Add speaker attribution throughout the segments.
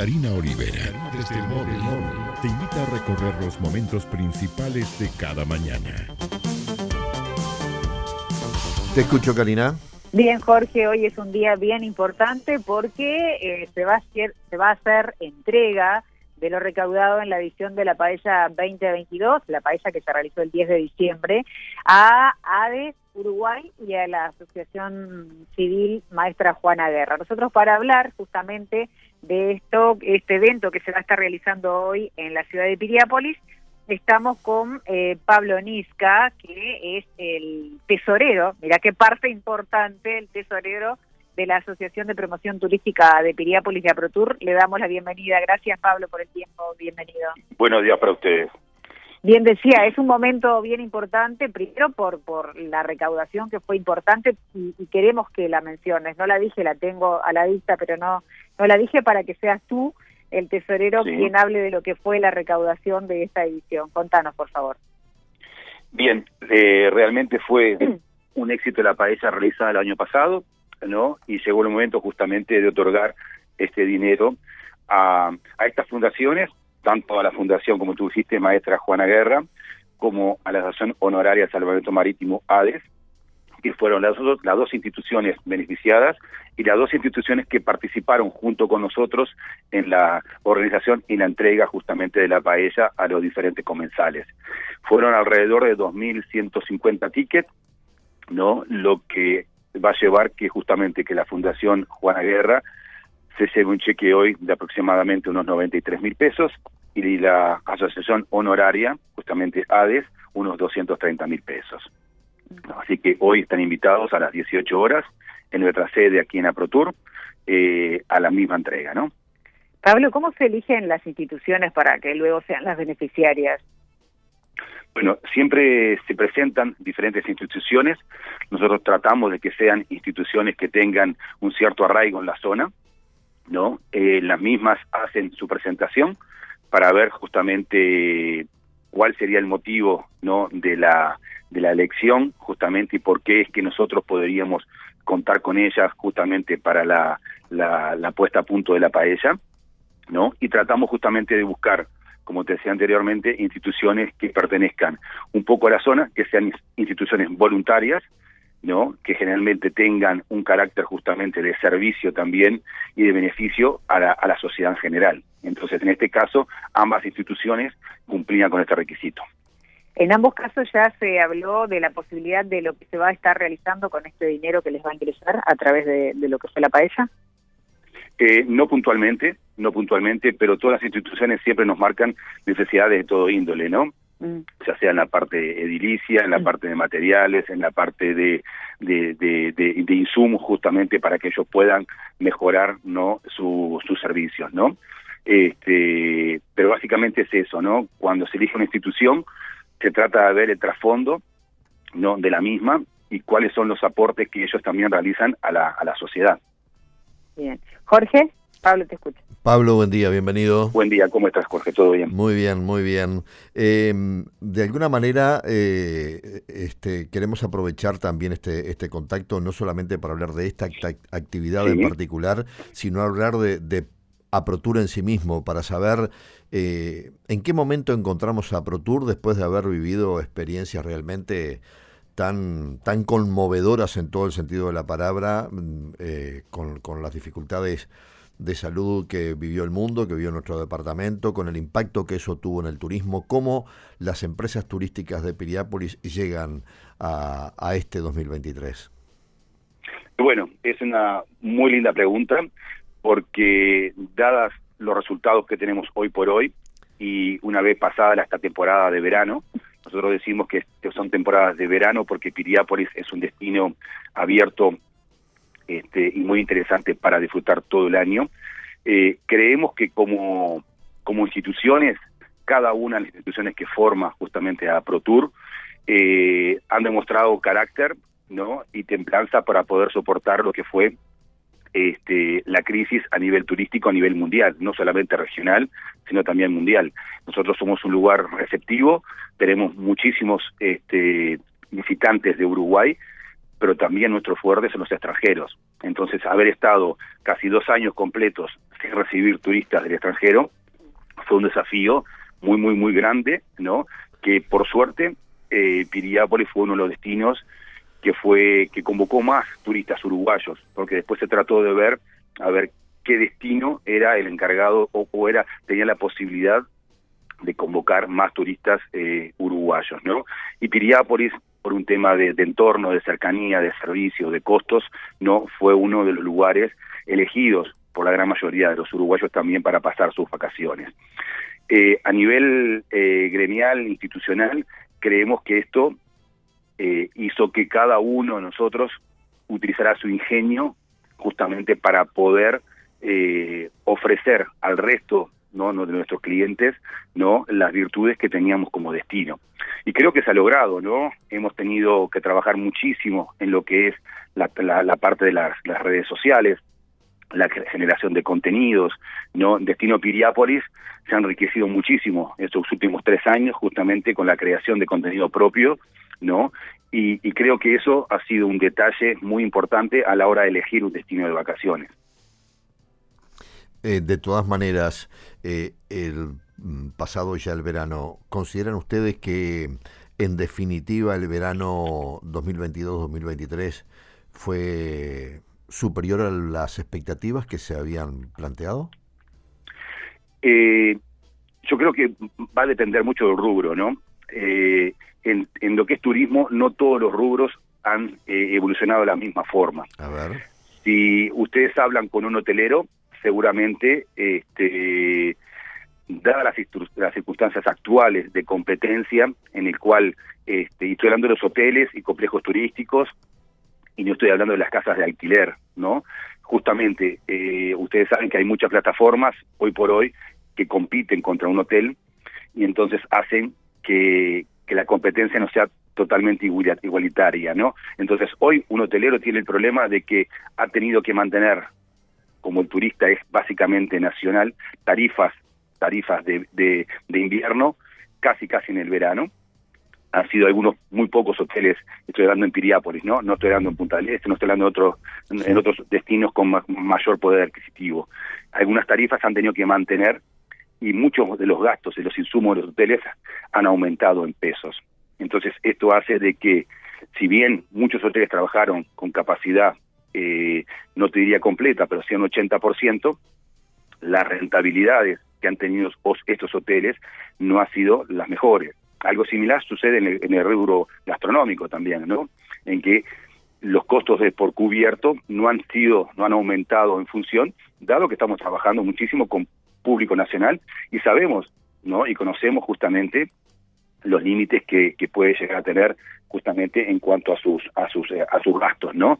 Speaker 1: Karina Olivera, desde el móvil, te invita a recorrer los momentos principales de cada mañana.
Speaker 2: Te escucho, Karina.
Speaker 3: Bien, Jorge, hoy es un día bien importante porque eh, se, va a hacer, se va a hacer entrega de lo recaudado en la edición de la paella 2022, la paella que se realizó el 10 de diciembre, a ADES Uruguay y a la Asociación Civil Maestra Juana Guerra. Nosotros para hablar justamente de esto, este evento que se va a estar realizando hoy en la ciudad de Piriápolis, estamos con eh, Pablo Nisca, que es el tesorero, mira qué parte importante, el tesorero de la Asociación de Promoción Turística de Piriápolis de AproTour. Le damos la bienvenida. Gracias, Pablo, por el tiempo. Bienvenido.
Speaker 4: Buenos días para ustedes.
Speaker 3: Bien decía, es un momento bien importante, primero por, por la recaudación que fue importante y, queremos que la menciones. No la dije, la tengo a la vista, pero no, no la dije para que seas tú el tesorero quien hable de lo que fue la recaudación de esta edición. Contanos, por favor.
Speaker 4: Bien, eh, realmente fue un éxito la paella realizada el año pasado. ¿no? Y llegó el momento justamente de otorgar este dinero a, a estas fundaciones, tanto a la fundación, como tú dijiste, maestra Juana Guerra, como a la Asociación Honoraria Salvamento Marítimo ADES, que fueron las dos, las dos instituciones beneficiadas y las dos instituciones que participaron junto con nosotros en la organización y la entrega justamente de la paella a los diferentes comensales. Fueron alrededor de 2.150 tickets, ¿no? Lo que va a llevar que justamente que la Fundación Juana Guerra se lleve un cheque hoy de aproximadamente unos 93 mil pesos y la asociación honoraria, justamente ADES, unos 230 mil pesos. Así que hoy están invitados a las 18 horas en nuestra sede aquí en AproTour eh, a la misma entrega, ¿no?
Speaker 3: Pablo, ¿cómo se eligen las instituciones para que luego sean las beneficiarias?
Speaker 4: Bueno, siempre se presentan diferentes instituciones. Nosotros tratamos de que sean instituciones que tengan un cierto arraigo en la zona, ¿no? Eh, las mismas hacen su presentación para ver justamente cuál sería el motivo, ¿no? De la de la elección, justamente, y por qué es que nosotros podríamos contar con ellas justamente para la, la, puesta a punto de la paella, ¿no? Y tratamos justamente de buscar como te decía anteriormente, instituciones que pertenezcan un poco a la zona, que sean instituciones voluntarias, ¿no? que generalmente tengan un carácter justamente de servicio también y de beneficio a la, a la sociedad en general. Entonces, en este caso, ambas instituciones cumplían con este requisito.
Speaker 3: En ambos casos ya se habló de la posibilidad de lo que se va a estar realizando con este dinero que les va a ingresar a través de, de lo que fue la paella.
Speaker 4: Eh, no puntualmente, no puntualmente, pero todas las instituciones siempre nos marcan necesidades de todo índole, ¿no? Mm. Ya sea en la parte edilicia, en la mm. parte de materiales, en la parte de, de, de, de, insumos, justamente para que ellos puedan mejorar no sus servicios, ¿no? Este, pero básicamente es eso, ¿no? Cuando se elige una institución, se trata de ver el trasfondo no de la misma y cuáles son los aportes que ellos también realizan a la, a la sociedad.
Speaker 3: Bien. Jorge, Pablo te escucha.
Speaker 2: Pablo, buen día, bienvenido.
Speaker 4: Buen día, ¿cómo estás, Jorge? ¿Todo bien?
Speaker 2: Muy bien, muy bien. Em, de alguna manera, eh, este, queremos aprovechar también este, este contacto, no solamente para hablar de esta actividad en particular, sino hablar de, de AproTour en sí mismo, para saber eh, en qué momento encontramos a AproTour después de haber vivido experiencias realmente tan, tan conmovedoras en todo el sentido de la palabra, mm, eh, con, con, las dificultades de salud que vivió el mundo, que vivió nuestro departamento, con el impacto que eso tuvo en el turismo, cómo las empresas turísticas de Piriápolis llegan a, a este 2023.
Speaker 4: Bueno, es una muy linda pregunta, porque dadas los resultados que tenemos hoy por hoy, y una vez pasada esta temporada de verano, nosotros decimos que son temporadas de verano porque Piriápolis es un destino abierto este, y muy interesante para disfrutar todo el año. Eh, creemos que como, como instituciones, cada una de las instituciones que forma justamente a ProTour, eh, han demostrado carácter ¿no? y templanza para poder soportar lo que fue este, la crisis a nivel turístico, a nivel mundial, no solamente regional, sino también mundial. Nosotros somos un lugar receptivo, tenemos muchísimos este, visitantes de Uruguay, pero también nuestros fuertes son los extranjeros. Entonces, haber estado casi dos años completos recibir turistas del extranjero fue un desafío muy, muy, muy grande, ¿no? Que por suerte eh, Piriápolis fue uno de los destinos que fue que convocó más turistas uruguayos, porque después se trató de ver a ver qué destino era el encargado o, era tenía la posibilidad de convocar más turistas eh, uruguayos, ¿no? Y Piriápolis por un tema de, entorno, de cercanía, de servicio, de costos, no fue uno de los lugares elegidos por la gran mayoría de los uruguayos también para pasar sus vacaciones. Eh, a nivel eh, gremial, institucional, creemos que esto eh, hizo que cada uno de nosotros utilizara su ingenio justamente para poder eh, ofrecer al resto ¿no? de nuestros clientes no las virtudes que teníamos como destino y creo que se ha logrado no hemos tenido que trabajar muchísimo en lo que es la, parte de las, redes sociales la generación de contenidos no destino Piriápolis se ha enriquecido muchísimo estos últimos tres años justamente con la creación de contenido propio no y, creo que eso ha sido un detalle muy importante a la hora de elegir un destino de vacaciones.
Speaker 2: Eh, de todas maneras, eh, el pasado ya el verano, ¿consideran ustedes que en definitiva el verano 2022-2023 fue superior a las expectativas que se habían planteado?
Speaker 4: Eh, yo creo que va a depender mucho del rubro, ¿no? Eh, en, en, lo que es turismo, no todos los rubros han eh, evolucionado de la misma forma.
Speaker 2: A ver.
Speaker 4: Si ustedes hablan con un hotelero, seguramente, este, dadas las, las, circunstancias actuales de competencia, en el cual, este, y estoy hablando de los hoteles y complejos turísticos, y no estoy hablando de las casas de alquiler, ¿no? Justamente, eh, ustedes saben que hay muchas plataformas hoy por hoy que compiten contra un hotel y entonces hacen que, que la competencia no sea totalmente igualitaria, ¿no? Entonces, hoy un hotelero tiene el problema de que ha tenido que mantener como el turista es básicamente nacional, tarifas, tarifas de, de, invierno, casi casi en el verano. Han sido algunos muy pocos hoteles, estoy hablando en Piriápolis, ¿no? No estoy hablando en Punta del Este, no estoy hablando en otros, en otros destinos con mayor poder adquisitivo. Algunas tarifas han tenido que mantener y muchos de los gastos y los insumos de los hoteles han aumentado en pesos. Entonces, esto hace de que, si bien muchos hoteles trabajaron con capacidad eh, no te diría completa, pero sí un 80%, las rentabilidades que han tenido estos hoteles no han sido las mejores. Algo similar sucede en el, en el rubro gastronómico también, ¿no? En que los costos de por cubierto no han sido, no han aumentado en función, dado que estamos trabajando muchísimo con público nacional y sabemos, ¿no? Y conocemos justamente los límites que, que puede llegar a tener justamente en cuanto a sus a sus eh, a sus gastos, ¿no?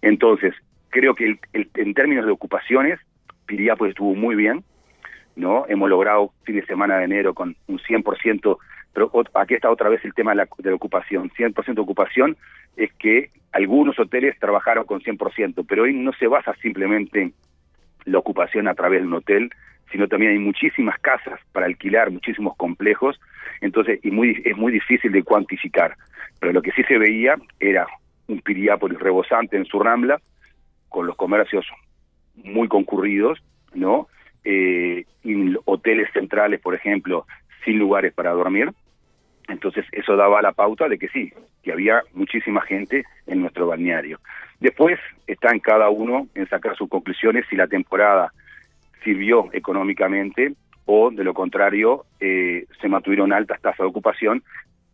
Speaker 4: Entonces, creo que el, en términos de ocupaciones, pues estuvo muy bien, ¿no? Hemos logrado fin de semana de enero con un 100%, pero aquí está otra vez el tema de la, de la ocupación. 100% de ocupación es que algunos hoteles trabajaron con 100%, pero hoy no se basa simplemente la ocupación a través de un hotel, sino también hay muchísimas casas para alquilar, muchísimos complejos, entonces y muy, es muy difícil de cuantificar. Pero lo que sí se veía era un Piriápolis rebosante en su rambla, con los comercios muy concurridos, ¿no? Eh, y hoteles centrales, por ejemplo, sin lugares para dormir. Entonces eso daba la pauta de que sí, que había muchísima gente en nuestro balneario. Después está en cada uno en sacar sus conclusiones si la temporada sirvió económicamente o de lo contrario eh, se mantuvieron altas tasas de ocupación,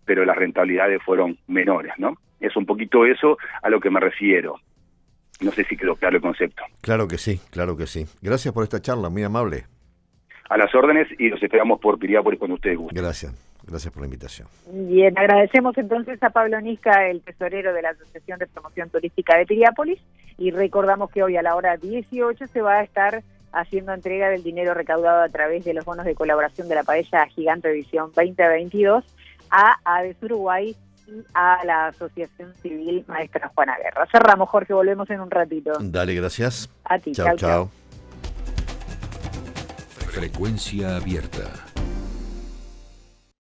Speaker 4: pero las rentabilidades fueron menores, ¿no? Es un poquito eso a lo que me refiero. No sé si quedó claro el concepto.
Speaker 2: Claro que sí, claro que sí. Gracias por esta charla, muy amable.
Speaker 4: A las órdenes y los esperamos por Piriápolis cuando ustedes gusten.
Speaker 2: Gracias, gracias por la invitación.
Speaker 3: Bien, agradecemos entonces a Pablo Nisca, el tesorero de la Asociación de Promoción Turística de Piriápolis, y recordamos que hoy a la hora 18 se va a estar haciendo entrega del dinero recaudado a través de los bonos de colaboración de la paella Gigante Edición 2022 a Aves Uruguay y a la Asociación Civil Maestra Juana Guerra. Cerramos, Jorge, volvemos en un ratito.
Speaker 2: Dale, gracias.
Speaker 3: A ti,
Speaker 2: chao. chao.
Speaker 1: Frecuencia abierta.